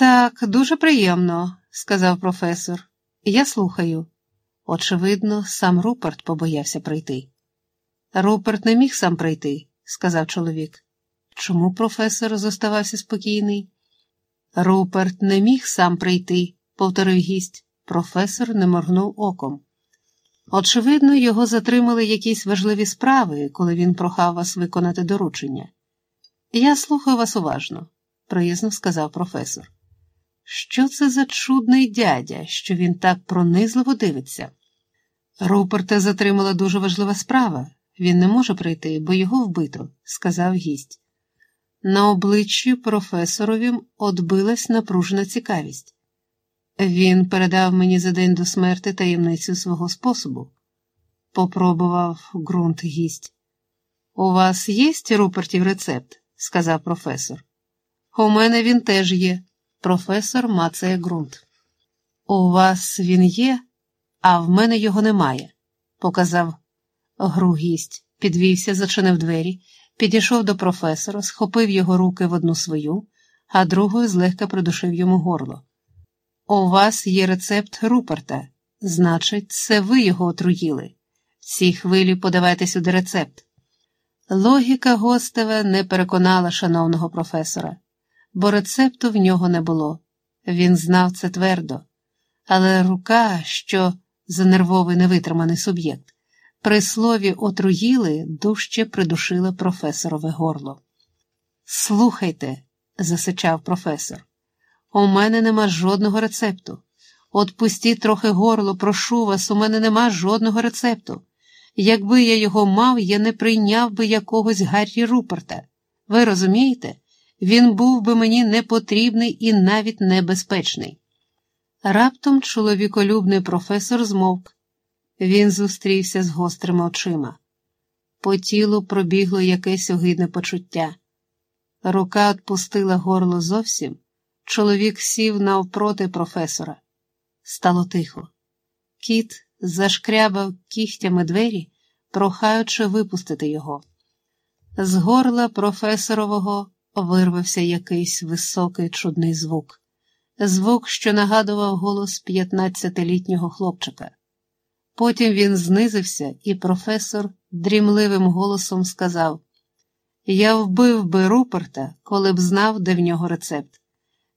Так, дуже приємно, сказав професор. Я слухаю. Очевидно, сам Руперт побоявся прийти. Руперт не міг сам прийти, сказав чоловік. Чому професор зоставався спокійний? Руперт не міг сам прийти, повторив гість. Професор не моргнув оком. Очевидно, його затримали якісь важливі справи, коли він прохав вас виконати доручення. Я слухаю вас уважно, приязно сказав професор. Що це за чудний дядя, що він так пронизливо дивиться? Руперта затримала дуже важлива справа. Він не може прийти, бо його вбито, сказав гість. На обличчі професорові отбилась напружена цікавість. Він передав мені за день до смерти таємницю свого способу, попробував ґрунт гість. У вас є Рупертів рецепт? сказав професор. У мене він теж є. Професор мацає ґрунт. У вас він є, а в мене його немає, показав гру гість, підвівся, зачинив двері, підійшов до професора, схопив його руки в одну свою, а другою злегка придушив йому горло. У вас є рецепт Руперта, значить, це ви його отруїли. В цій хвилі подавайте сюди рецепт. Логіка гостеве не переконала шановного професора, бо рецепту в нього не було. Він знав це твердо, але рука, що за нервовий невитриманий суб'єкт, при слові отруїли дужче придушила професорове горло. Слухайте, засичав професор. У мене нема жодного рецепту. От пустіть трохи горло, прошу вас, у мене нема жодного рецепту. Якби я його мав, я не прийняв би якогось Гаррі Руперта. Ви розумієте? Він був би мені непотрібний і навіть небезпечний. Раптом чоловіколюбний професор змовк. Він зустрівся з гострими очима. По тілу пробігло якесь огидне почуття. Рука відпустила горло зовсім. Чоловік сів навпроти професора. Стало тихо. Кіт зашкрябав кігтями двері, прохаючи випустити його. З горла професорового вирвався якийсь високий чудний звук, звук, що нагадував голос п'ятнадцятилітнього хлопчика. Потім він знизився, і професор дрімливим голосом сказав: Я вбив би Руперта, коли б знав, де в нього рецепт.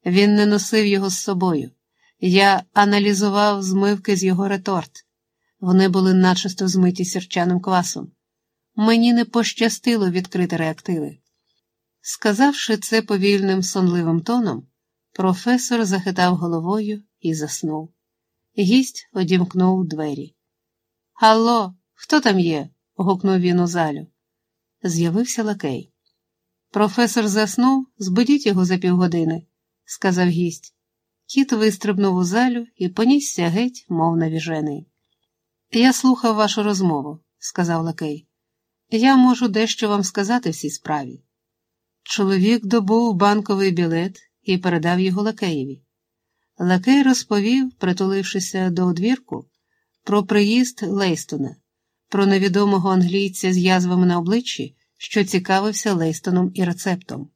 Він не носив його з собою. Я аналізував змивки з його реторт. Вони були начисто змиті сірчаним квасом. Мені не пощастило відкрити реактиви. Сказавши це повільним сонливим тоном, професор захитав головою і заснув. Гість одімкнув двері. Алло, хто там є? гукнув він у залю. З'явився лакей. Професор заснув, збудіть його за півгодини сказав гість. Кіт вистрибнув у залю і понісся геть, мов навіжений. Я слухав вашу розмову, сказав лакей. Я можу дещо вам сказати в цій справі. Чоловік добув банковий білет і передав його лакеєві. Лакей розповів, притулившися до одвірку, про приїзд Лейстона, про невідомого англійця з язвами на обличчі, що цікавився Лейстоном і рецептом.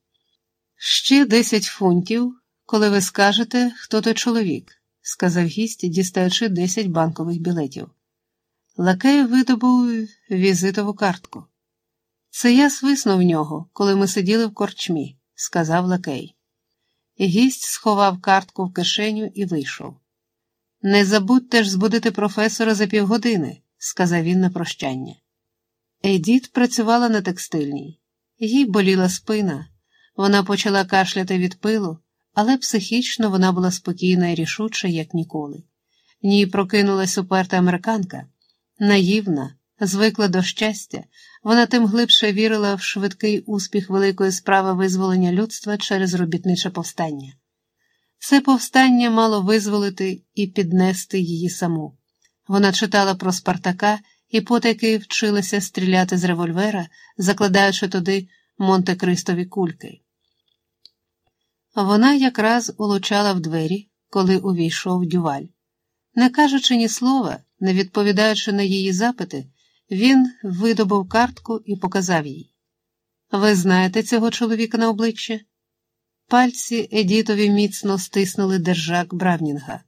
Ще десять фунтів, коли ви скажете, хто той чоловік, сказав гість, дістаючи десять банкових білетів. Лакей видобув візитову картку. Це я свиснув нього, коли ми сиділи в корчмі, сказав лакей. Гість сховав картку в кишеню і вийшов. Не забудьте ж збудити професора за півгодини, сказав він на прощання. Едіт працювала на текстильній, їй боліла спина. Вона почала кашляти від пилу, але психічно вона була спокійна і рішуча, як ніколи. Ній прокинулась уперта американка, наївна, звикла до щастя, вона тим глибше вірила в швидкий успіх великої справи визволення людства через робітниче повстання. Це повстання мало визволити і піднести її саму. Вона читала про Спартака і потайки вчилася стріляти з револьвера, закладаючи туди Монте-Кристові кульки. Вона якраз улучала в двері, коли увійшов дюваль. Не кажучи ні слова, не відповідаючи на її запити, він видобув картку і показав їй. Ви знаєте цього чоловіка на обличчя? Пальці Едітові міцно стиснули держак Бравнінга.